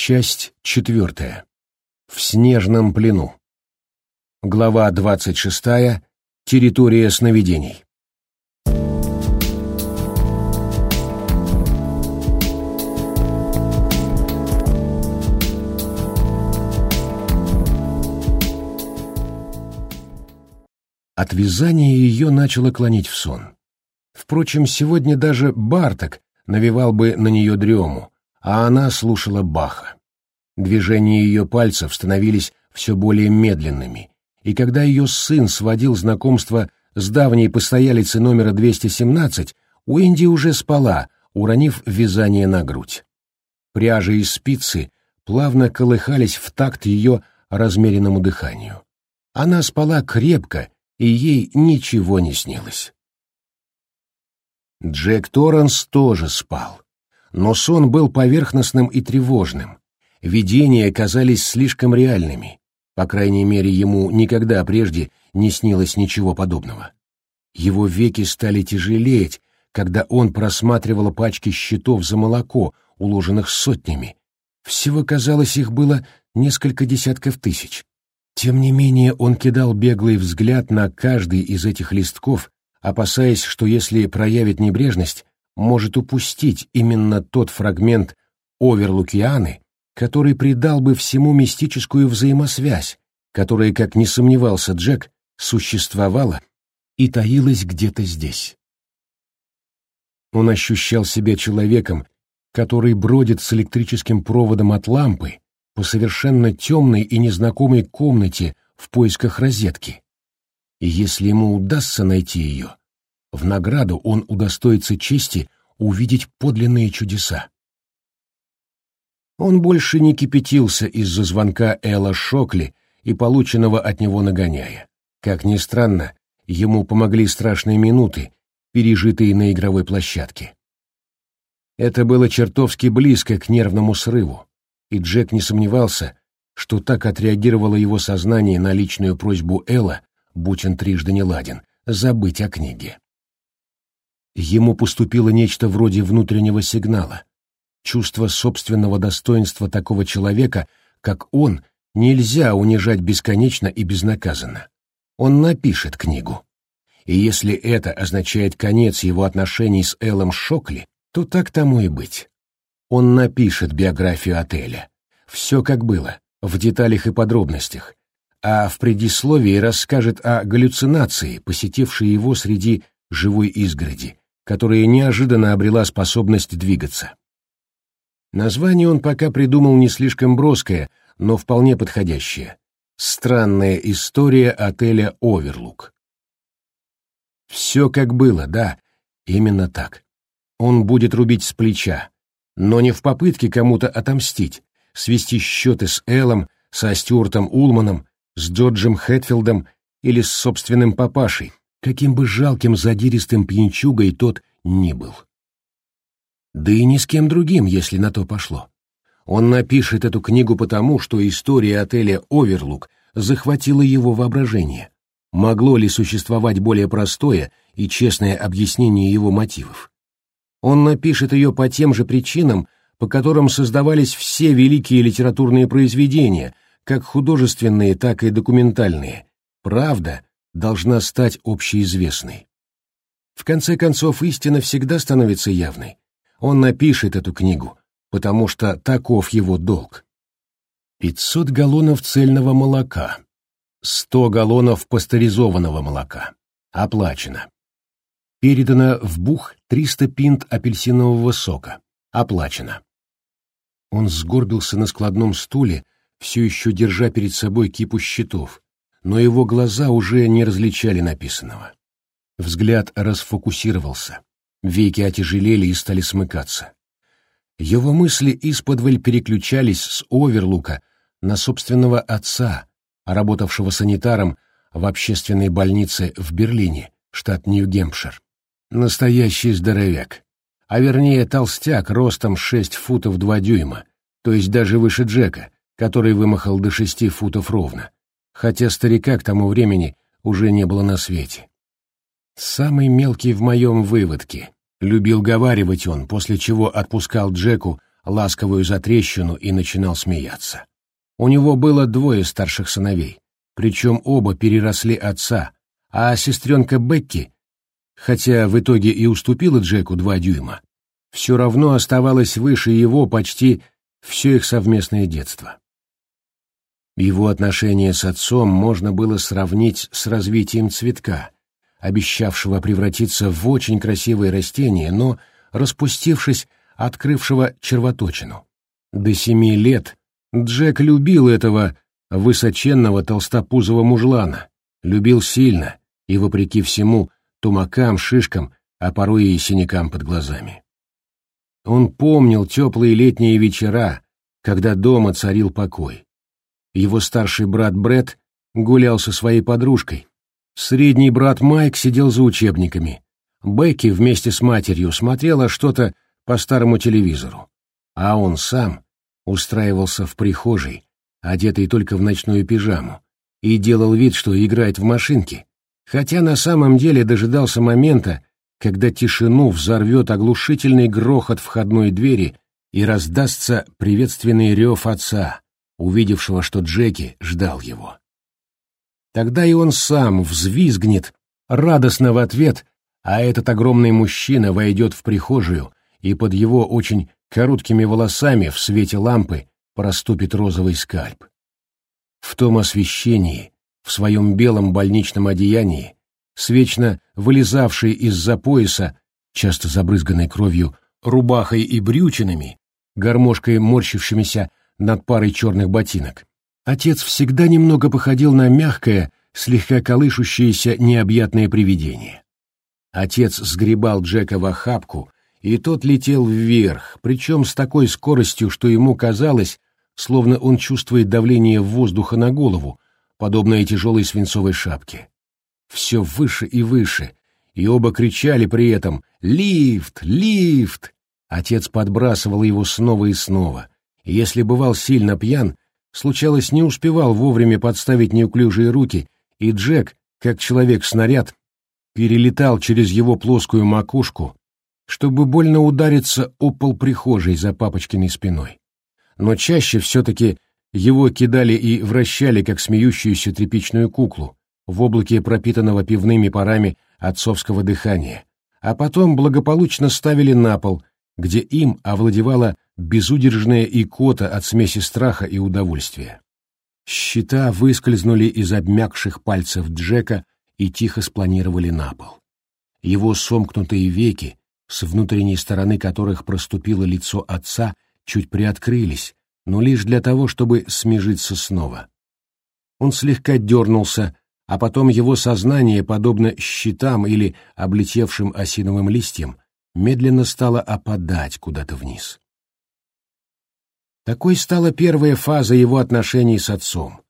Часть четвертая. В снежном плену. Глава двадцать шестая. Территория сновидений. От вязания ее начало клонить в сон. Впрочем, сегодня даже Барток навевал бы на нее дрему, а она слушала Баха. Движения ее пальцев становились все более медленными, и когда ее сын сводил знакомство с давней постоялицей номера 217, Уэнди уже спала, уронив вязание на грудь. Пряжи и спицы плавно колыхались в такт ее размеренному дыханию. Она спала крепко, и ей ничего не снилось. Джек Торренс тоже спал, но сон был поверхностным и тревожным. Видения казались слишком реальными, по крайней мере, ему никогда прежде не снилось ничего подобного. Его веки стали тяжелеть, когда он просматривал пачки счетов за молоко, уложенных сотнями. Всего, казалось, их было несколько десятков тысяч. Тем не менее, он кидал беглый взгляд на каждый из этих листков, опасаясь, что если проявит небрежность, может упустить именно тот фрагмент Оверлукианы, который придал бы всему мистическую взаимосвязь, которая, как не сомневался Джек, существовала и таилась где-то здесь. Он ощущал себя человеком, который бродит с электрическим проводом от лампы, по совершенно темной и незнакомой комнате в поисках розетки. И если ему удастся найти ее, в награду он удостоится чести увидеть подлинные чудеса. Он больше не кипятился из-за звонка Элла Шокли и полученного от него нагоняя. Как ни странно, ему помогли страшные минуты, пережитые на игровой площадке. Это было чертовски близко к нервному срыву и Джек не сомневался, что так отреагировало его сознание на личную просьбу Элла, будь он трижды не ладен, забыть о книге. Ему поступило нечто вроде внутреннего сигнала. Чувство собственного достоинства такого человека, как он, нельзя унижать бесконечно и безнаказанно. Он напишет книгу. И если это означает конец его отношений с Эллом Шокли, то так тому и быть. Он напишет биографию отеля. Все как было, в деталях и подробностях. А в предисловии расскажет о галлюцинации, посетившей его среди живой изгороди, которая неожиданно обрела способность двигаться. Название он пока придумал не слишком броское, но вполне подходящее. Странная история отеля «Оверлук». Все как было, да, именно так. Он будет рубить с плеча, но не в попытке кому-то отомстить, свести счеты с Эллом, со Стюартом Улманом, с Джорджем Хэтфилдом или с собственным папашей, каким бы жалким задиристым пьянчугой тот ни был. Да и ни с кем другим, если на то пошло. Он напишет эту книгу потому, что история отеля «Оверлук» захватила его воображение. Могло ли существовать более простое и честное объяснение его мотивов? Он напишет ее по тем же причинам, по которым создавались все великие литературные произведения, как художественные, так и документальные. Правда должна стать общеизвестной. В конце концов, истина всегда становится явной. Он напишет эту книгу, потому что таков его долг. 500 галлонов цельного молока, 100 галлонов пастеризованного молока. Оплачено. Передано в Бух 300 пинт апельсинового сока. Оплачено. Он сгорбился на складном стуле, все еще держа перед собой кипу счетов, но его глаза уже не различали написанного. Взгляд расфокусировался, веки отяжелели и стали смыкаться. Его мысли исподволь переключались с Оверлука на собственного отца, работавшего санитаром в общественной больнице в Берлине, штат Нью-Гемпшир. Настоящий здоровяк. А вернее толстяк ростом шесть футов два дюйма, то есть даже выше Джека, который вымахал до шести футов ровно, хотя старика к тому времени уже не было на свете. «Самый мелкий в моем выводке», — любил говаривать он, после чего отпускал Джеку ласковую затрещину и начинал смеяться. У него было двое старших сыновей, причем оба переросли отца, а сестренка Бекки, хотя в итоге и уступила Джеку два дюйма, все равно оставалась выше его почти все их совместное детство. Его отношения с отцом можно было сравнить с развитием цветка, обещавшего превратиться в очень красивое растение, но, распустившись, открывшего червоточину. До семи лет Джек любил этого высоченного толстопузого мужлана, любил сильно и, вопреки всему, тумакам, шишкам, а порой и синякам под глазами. Он помнил теплые летние вечера, когда дома царил покой. Его старший брат Бред гулял со своей подружкой. Средний брат Майк сидел за учебниками. Бекки вместе с матерью смотрела что-то по старому телевизору. А он сам устраивался в прихожей, одетый только в ночную пижаму, и делал вид, что играет в машинки, хотя на самом деле дожидался момента, когда тишину взорвет оглушительный грохот входной двери и раздастся приветственный рев отца, увидевшего, что Джеки ждал его. Тогда и он сам взвизгнет, радостно в ответ, а этот огромный мужчина войдет в прихожую, и под его очень короткими волосами в свете лампы проступит розовый скальп. В том освещении, в своем белом больничном одеянии, с вечно вылезавшей из-за пояса, часто забрызганной кровью, рубахой и брючинами, гармошкой морщившимися над парой черных ботинок. Отец всегда немного походил на мягкое, слегка колышущееся необъятное привидение. Отец сгребал Джека в охапку, и тот летел вверх, причем с такой скоростью, что ему казалось, словно он чувствует давление воздуха на голову, подобное тяжелой свинцовой шапке. Все выше и выше, и оба кричали при этом «Лифт! Лифт!». Отец подбрасывал его снова и снова — если бывал сильно пьян, случалось, не успевал вовремя подставить неуклюжие руки, и Джек, как человек-снаряд, перелетал через его плоскую макушку, чтобы больно удариться о пол прихожей за папочкиной спиной. Но чаще все-таки его кидали и вращали, как смеющуюся тряпичную куклу, в облаке пропитанного пивными парами отцовского дыхания, а потом благополучно ставили на пол, где им овладевала безудержная икота от смеси страха и удовольствия. Щита выскользнули из обмякших пальцев Джека и тихо спланировали на пол. Его сомкнутые веки, с внутренней стороны которых проступило лицо отца, чуть приоткрылись, но лишь для того, чтобы смежиться снова. Он слегка дернулся, а потом его сознание, подобно щитам или облетевшим осиновым листьям, медленно стало опадать куда-то вниз. Такой стала первая фаза его отношений с отцом.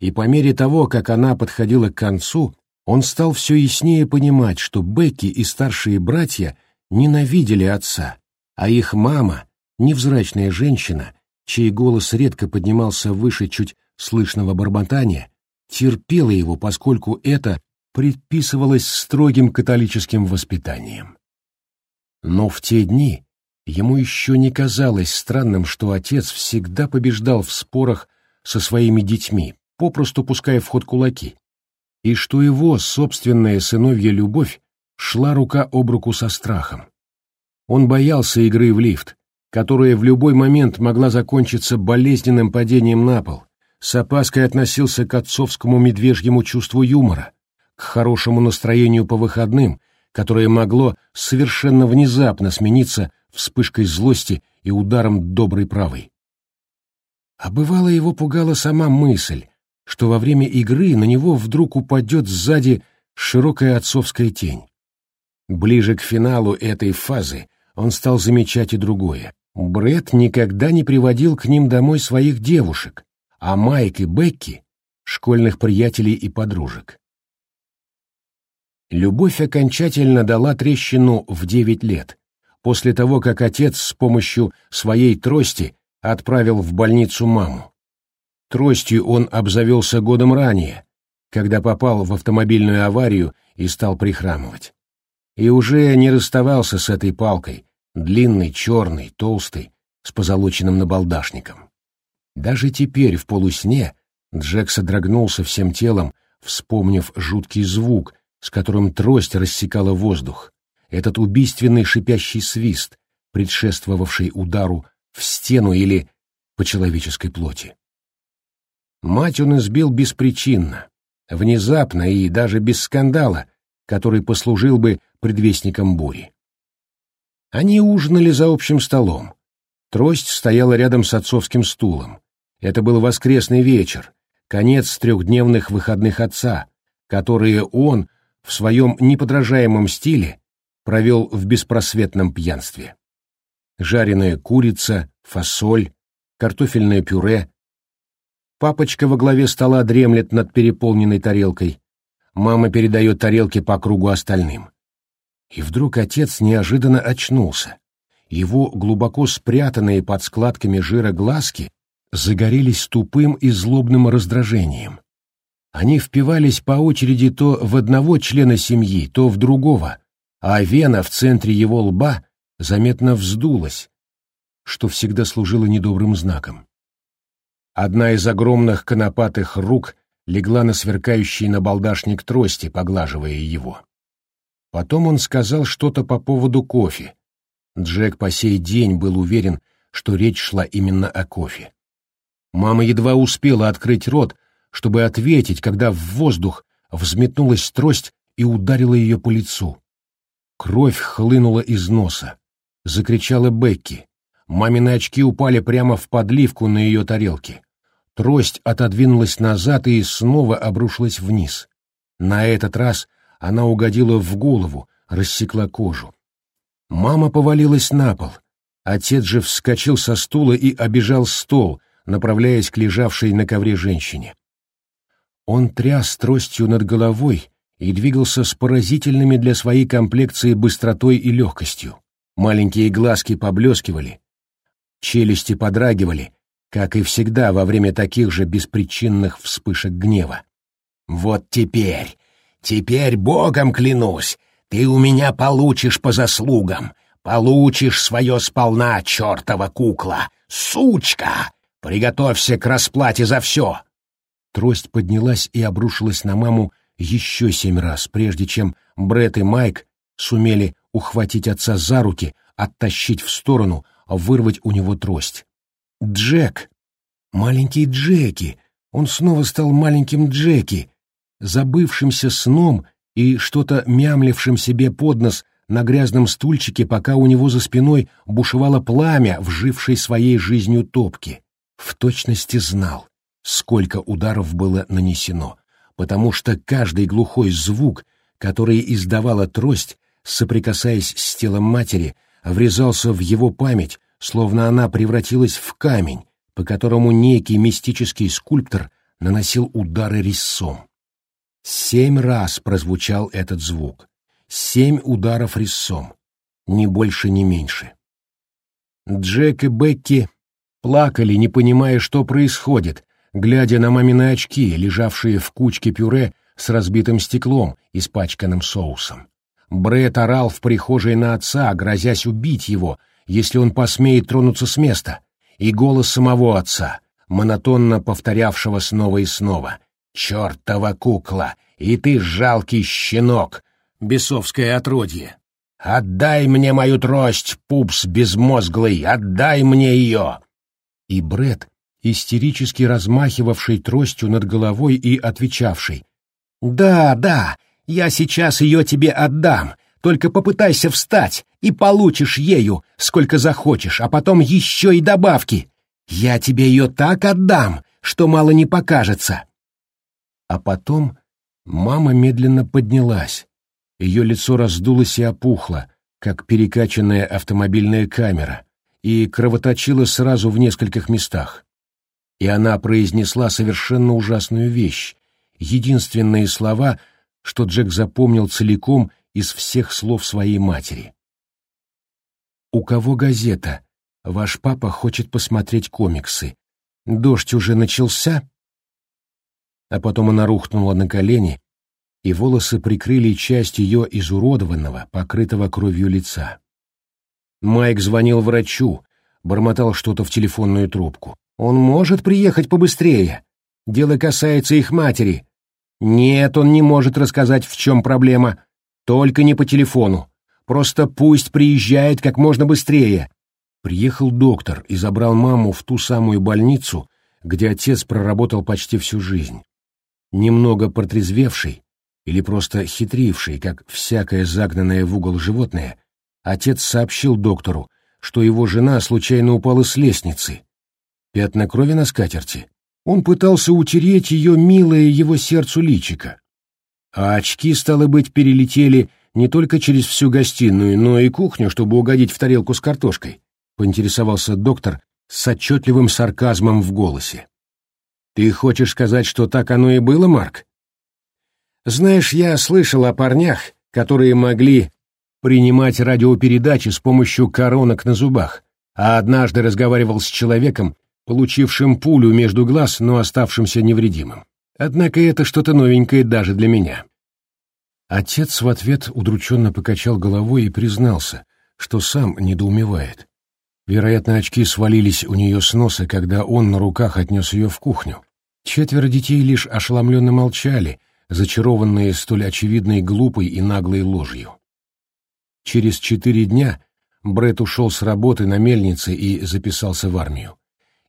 И по мере того, как она подходила к концу, он стал все яснее понимать, что Бекки и старшие братья ненавидели отца, а их мама, невзрачная женщина, чей голос редко поднимался выше чуть слышного бормотания, терпела его, поскольку это предписывалось строгим католическим воспитанием. Но в те дни Ему еще не казалось странным, что отец всегда побеждал в спорах со своими детьми, попросту пуская в ход кулаки, и что его собственная сыновья любовь шла рука об руку со страхом. Он боялся игры в лифт, которая в любой момент могла закончиться болезненным падением на пол, с опаской относился к отцовскому медвежьему чувству юмора, к хорошему настроению по выходным, которое могло совершенно внезапно смениться вспышкой злости и ударом доброй правой. А бывало его пугала сама мысль, что во время игры на него вдруг упадет сзади широкая отцовская тень. Ближе к финалу этой фазы он стал замечать и другое. Бред никогда не приводил к ним домой своих девушек, а Майк и Бекки — школьных приятелей и подружек. Любовь окончательно дала трещину в девять лет, после того, как отец с помощью своей трости отправил в больницу маму. Тростью он обзавелся годом ранее, когда попал в автомобильную аварию и стал прихрамывать. И уже не расставался с этой палкой, длинной, черной, толстой, с позолоченным набалдашником. Даже теперь, в полусне, Джек содрогнулся всем телом, вспомнив жуткий звук, с которым трость рассекала воздух, этот убийственный шипящий свист, предшествовавший удару в стену или по человеческой плоти. Мать он избил беспричинно, внезапно и даже без скандала, который послужил бы предвестником бури. Они ужинали за общим столом. Трость стояла рядом с отцовским стулом. Это был воскресный вечер, конец трехдневных выходных отца, которые он в своем неподражаемом стиле провел в беспросветном пьянстве. Жареная курица, фасоль, картофельное пюре. Папочка во главе стола дремлет над переполненной тарелкой. Мама передает тарелки по кругу остальным. И вдруг отец неожиданно очнулся. Его глубоко спрятанные под складками жира глазки загорелись тупым и злобным раздражением. Они впивались по очереди то в одного члена семьи, то в другого, а вена в центре его лба заметно вздулась, что всегда служило недобрым знаком. Одна из огромных конопатых рук легла на сверкающий набалдашник трости, поглаживая его. Потом он сказал что-то по поводу кофе. Джек по сей день был уверен, что речь шла именно о кофе. Мама едва успела открыть рот, чтобы ответить, когда в воздух взметнулась трость и ударила ее по лицу. Кровь хлынула из носа. Закричала Бекки. Мамины очки упали прямо в подливку на ее тарелке. Трость отодвинулась назад и снова обрушилась вниз. На этот раз она угодила в голову, рассекла кожу. Мама повалилась на пол. Отец же вскочил со стула и обежал стол, направляясь к лежавшей на ковре женщине. Он тряс тростью над головой и двигался с поразительными для своей комплекции быстротой и легкостью. Маленькие глазки поблескивали, челюсти подрагивали, как и всегда во время таких же беспричинных вспышек гнева. «Вот теперь, Теперь богом клянусь, ты у меня получишь по заслугам, получишь свое сполна, чертова кукла, сучка! Приготовься к расплате за все!» Трость поднялась и обрушилась на маму еще семь раз, прежде чем Бред и Майк сумели ухватить отца за руки, оттащить в сторону, вырвать у него трость. «Джек! Маленький Джеки! Он снова стал маленьким Джеки!» забывшимся сном и что-то мямлившим себе под нос на грязном стульчике, пока у него за спиной бушевало пламя, вжившей своей жизнью топки. В точности знал, сколько ударов было нанесено, потому что каждый глухой звук, который издавала трость, соприкасаясь с телом матери, врезался в его память, словно она превратилась в камень, по которому некий мистический скульптор наносил удары резцом. Семь раз прозвучал этот звук. Семь ударов резцом. Ни больше, ни меньше. Джек и Бекки плакали, не понимая, что происходит, глядя на мамины очки, лежавшие в кучке пюре с разбитым стеклом, испачканным соусом. Брэд орал в прихожей на отца, грозясь убить его, если он посмеет тронуться с места, и голос самого отца, монотонно повторявшего снова и снова — Чертова кукла! И ты жалкий щенок, бесовское отродье! Отдай мне мою трость, пупс безмозглый, отдай мне ее!» И Бред, истерически размахивавший тростью над головой и отвечавший. «Да, да, я сейчас ее тебе отдам, только попытайся встать, и получишь ею, сколько захочешь, а потом еще и добавки. Я тебе ее так отдам, что мало не покажется. А потом мама медленно поднялась. Ее лицо раздулось и опухло, как перекачанная автомобильная камера, и кровоточило сразу в нескольких местах. И она произнесла совершенно ужасную вещь, единственные слова, что Джек запомнил целиком из всех слов своей матери. «У кого газета? Ваш папа хочет посмотреть комиксы. Дождь уже начался?» а потом она рухнула на колени, и волосы прикрыли часть ее изуродованного, покрытого кровью лица. Майк звонил врачу, бормотал что-то в телефонную трубку. «Он может приехать побыстрее. Дело касается их матери. Нет, он не может рассказать, в чем проблема. Только не по телефону. Просто пусть приезжает как можно быстрее». Приехал доктор и забрал маму в ту самую больницу, где отец проработал почти всю жизнь. Немного протрезвевший или просто хитривший, как всякое загнанное в угол животное, отец сообщил доктору, что его жена случайно упала с лестницы. Пятна крови на скатерти. Он пытался утереть ее милое его сердцу личико. А очки, стало быть, перелетели не только через всю гостиную, но и кухню, чтобы угодить в тарелку с картошкой, поинтересовался доктор с отчетливым сарказмом в голосе. «Ты хочешь сказать, что так оно и было, Марк?» «Знаешь, я слышал о парнях, которые могли принимать радиопередачи с помощью коронок на зубах, а однажды разговаривал с человеком, получившим пулю между глаз, но оставшимся невредимым. Однако это что-то новенькое даже для меня». Отец в ответ удрученно покачал головой и признался, что сам недоумевает. Вероятно, очки свалились у нее с носа, когда он на руках отнес ее в кухню. Четверо детей лишь ошеломленно молчали, зачарованные столь очевидной глупой и наглой ложью. Через четыре дня Брэд ушел с работы на мельнице и записался в армию.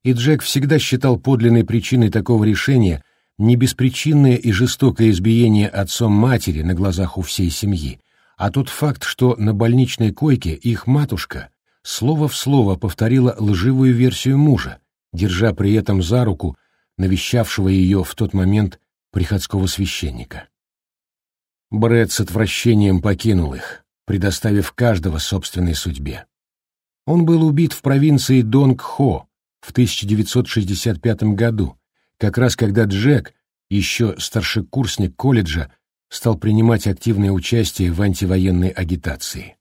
И Джек всегда считал подлинной причиной такого решения не беспричинное и жестокое избиение отцом матери на глазах у всей семьи, а тот факт, что на больничной койке их матушка слово в слово повторила лживую версию мужа, держа при этом за руку навещавшего ее в тот момент приходского священника. Брэд с отвращением покинул их, предоставив каждого собственной судьбе. Он был убит в провинции Донг-Хо в 1965 году, как раз когда Джек, еще старшекурсник колледжа, стал принимать активное участие в антивоенной агитации.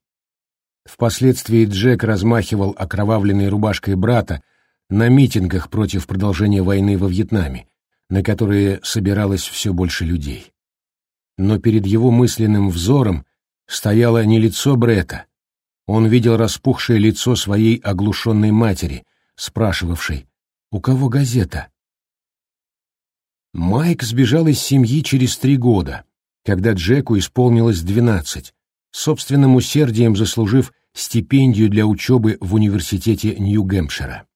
Впоследствии Джек размахивал окровавленной рубашкой брата на митингах против продолжения войны во Вьетнаме, на которые собиралось все больше людей. Но перед его мысленным взором стояло не лицо Брета. Он видел распухшее лицо своей оглушенной матери, спрашивавшей, «У кого газета?» Майк сбежал из семьи через три года, когда Джеку исполнилось двенадцать, собственным усердием заслужив стипендию для учебы в университете Нью-Гэмпшира.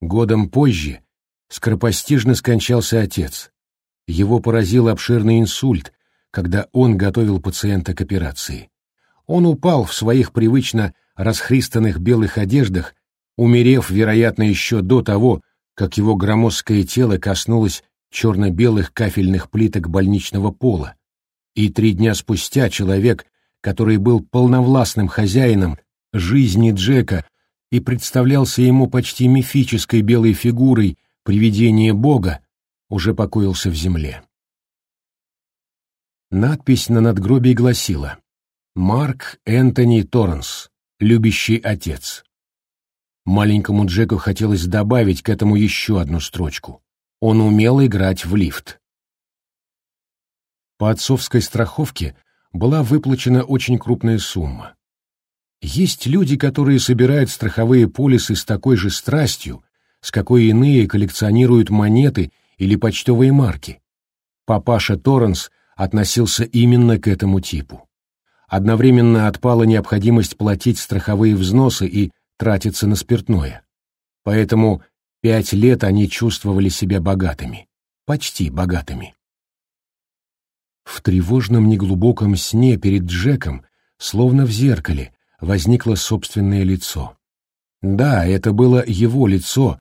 Годом позже скоропостижно скончался отец. Его поразил обширный инсульт, когда он готовил пациента к операции. Он упал в своих привычно расхристанных белых одеждах, умерев, вероятно, еще до того, как его громоздкое тело коснулось черно-белых кафельных плиток больничного пола. И три дня спустя человек, который был полновластным хозяином жизни Джека и представлялся ему почти мифической белой фигурой привидения Бога, уже покоился в земле. Надпись на надгробии гласила «Марк Энтони Торренс, любящий отец». Маленькому Джеку хотелось добавить к этому еще одну строчку. Он умел играть в лифт. По отцовской страховке была выплачена очень крупная сумма. Есть люди, которые собирают страховые полисы с такой же страстью, с какой иные коллекционируют монеты или почтовые марки. Папаша Торренс относился именно к этому типу. Одновременно отпала необходимость платить страховые взносы и тратиться на спиртное. Поэтому пять лет они чувствовали себя богатыми, почти богатыми. В тревожном неглубоком сне перед Джеком, словно в зеркале, возникло собственное лицо. Да, это было его лицо,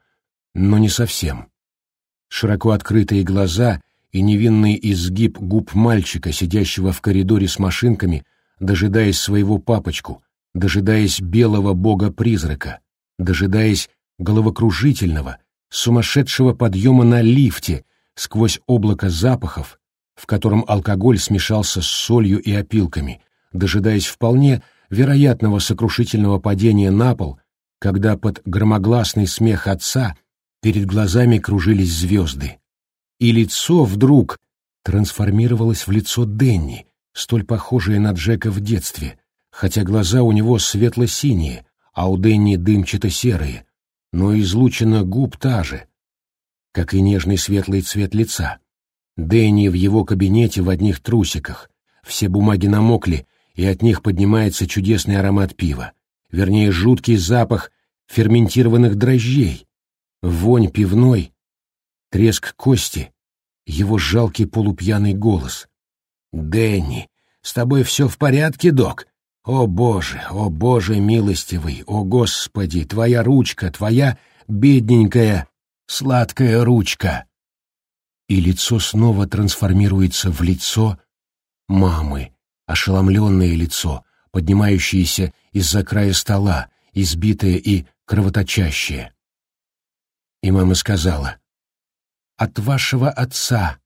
но не совсем. Широко открытые глаза и невинный изгиб губ мальчика, сидящего в коридоре с машинками, дожидаясь своего папочку, дожидаясь белого бога-призрака, дожидаясь головокружительного, сумасшедшего подъема на лифте сквозь облако запахов, в котором алкоголь смешался с солью и опилками, дожидаясь вполне вероятного сокрушительного падения на пол, когда под громогласный смех отца перед глазами кружились звезды. И лицо вдруг трансформировалось в лицо Денни, столь похожее на Джека в детстве, хотя глаза у него светло-синие, а у Денни дымчато-серые, но излучина губ та же, как и нежный светлый цвет лица. Дэнни в его кабинете в одних трусиках, все бумаги намокли, и от них поднимается чудесный аромат пива, вернее, жуткий запах ферментированных дрожжей, вонь пивной, треск кости, его жалкий полупьяный голос. «Дэнни, с тобой все в порядке, док? О, Боже, о, Боже милостивый, о, Господи, твоя ручка, твоя бедненькая, сладкая ручка!» И лицо снова трансформируется в лицо мамы, ошеломленное лицо, поднимающееся из-за края стола, избитое и кровоточащее. И мама сказала, «От вашего отца,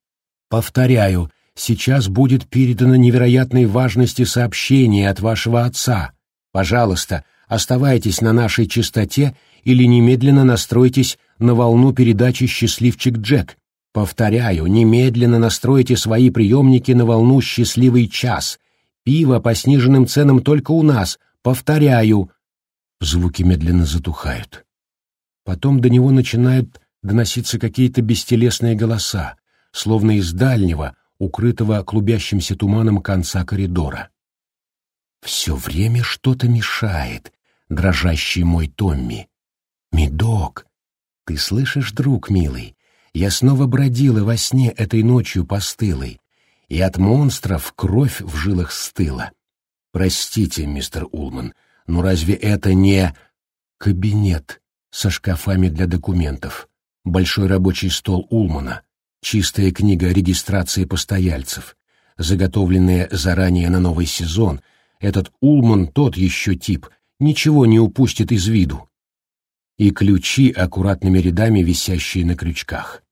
повторяю, сейчас будет передано невероятной важности сообщение от вашего отца. Пожалуйста, оставайтесь на нашей частоте или немедленно настройтесь на волну передачи «Счастливчик Джек». Повторяю, немедленно настройте свои приемники на волну «Счастливый час». Пиво по сниженным ценам только у нас. Повторяю. Звуки медленно затухают. Потом до него начинают доноситься какие-то бестелесные голоса, словно из дальнего, укрытого клубящимся туманом конца коридора. Все время что-то мешает, дрожащий мой Томми. Медок, ты слышишь, друг милый, я снова бродила во сне этой ночью постылой, и от монстров кровь в жилах стыла. Простите, мистер Улман, но разве это не кабинет со шкафами для документов, большой рабочий стол Улмана, чистая книга регистрации постояльцев, заготовленная заранее на новый сезон, этот Улман тот еще тип, ничего не упустит из виду. И ключи, аккуратными рядами висящие на крючках.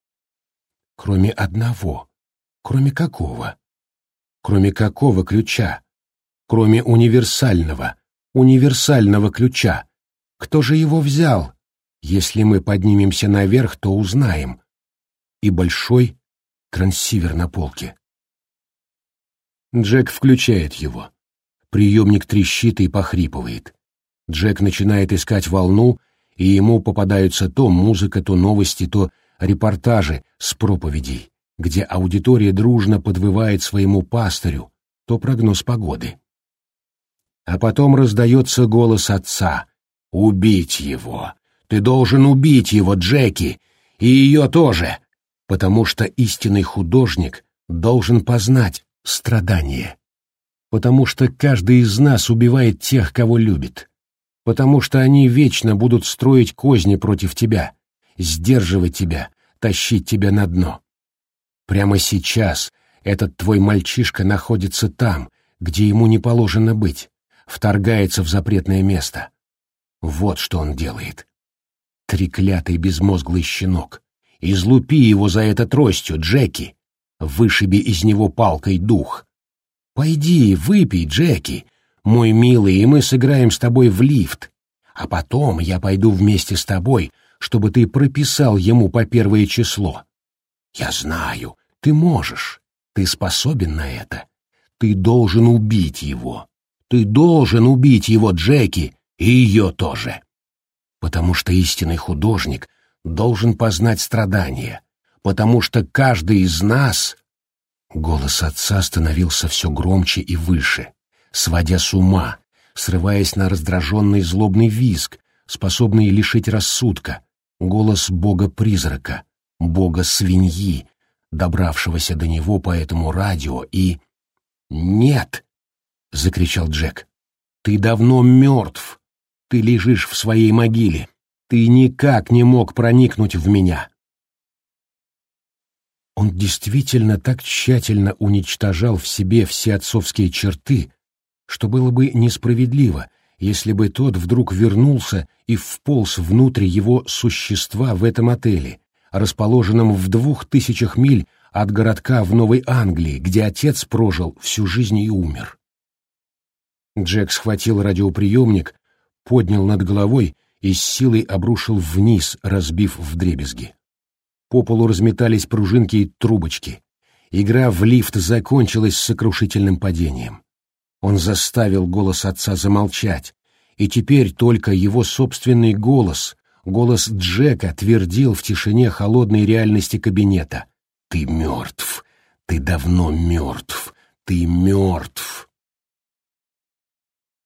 Кроме одного. Кроме какого? Кроме какого ключа? Кроме универсального, универсального ключа. Кто же его взял? Если мы поднимемся наверх, то узнаем и большой трансивер на полке. Джек включает его. Приемник трещит и похрипывает. Джек начинает искать волну, и ему попадаются то музыка, то новости, то репортажи с проповедей, где аудитория дружно подвывает своему пастырю, то прогноз погоды. А потом раздается голос отца. «Убить его! Ты должен убить его, Джеки! И ее тоже! Потому что истинный художник должен познать страдания, потому что каждый из нас убивает тех, кого любит, потому что они вечно будут строить козни против тебя, сдерживать тебя, тащить тебя на дно. Прямо сейчас этот твой мальчишка находится там, где ему не положено быть, вторгается в запретное место. Вот что он делает. Треклятый безмозглый щенок. Излупи его за это тростью, Джеки. Вышиби из него палкой дух. Пойди, выпей, Джеки, мой милый, и мы сыграем с тобой в лифт. А потом я пойду вместе с тобой, чтобы ты прописал ему по первое число. Я знаю, ты можешь, ты способен на это. Ты должен убить его. Ты должен убить его, Джеки, и ее тоже. Потому что истинный художник должен познать страдания, потому что каждый из нас... Голос отца становился все громче и выше, сводя с ума, срываясь на раздраженный злобный визг, способный лишить рассудка, голос бога-призрака, бога-свиньи, добравшегося до него по этому радио, и... «Нет!» — закричал Джек. «Ты давно мертв! Ты лежишь в своей могиле! Ты никак не мог проникнуть в меня. Он действительно так тщательно уничтожал в себе все отцовские черты, что было бы несправедливо, если бы тот вдруг вернулся и вполз внутрь его существа в этом отеле, расположенном в двух тысячах миль от городка в Новой Англии, где отец прожил всю жизнь и умер. Джек схватил радиоприемник, поднял над головой и с силой обрушил вниз, разбив вдребезги. По полу разметались пружинки и трубочки. Игра в лифт закончилась сокрушительным падением. Он заставил голос отца замолчать, и теперь только его собственный голос, голос Джека твердил в тишине холодной реальности кабинета. «Ты мертв! Ты давно мертв! Ты мертв!»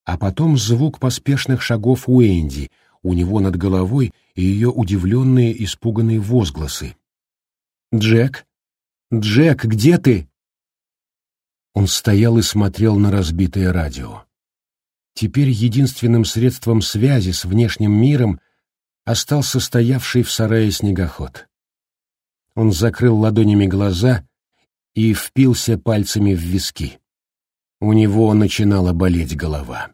А потом звук поспешных шагов Уэнди, у него над головой и ее удивленные испуганные возгласы. «Джек? Джек, где ты?» Он стоял и смотрел на разбитое радио. Теперь единственным средством связи с внешним миром остался стоявший в сарае снегоход. Он закрыл ладонями глаза и впился пальцами в виски. У него начинала болеть голова.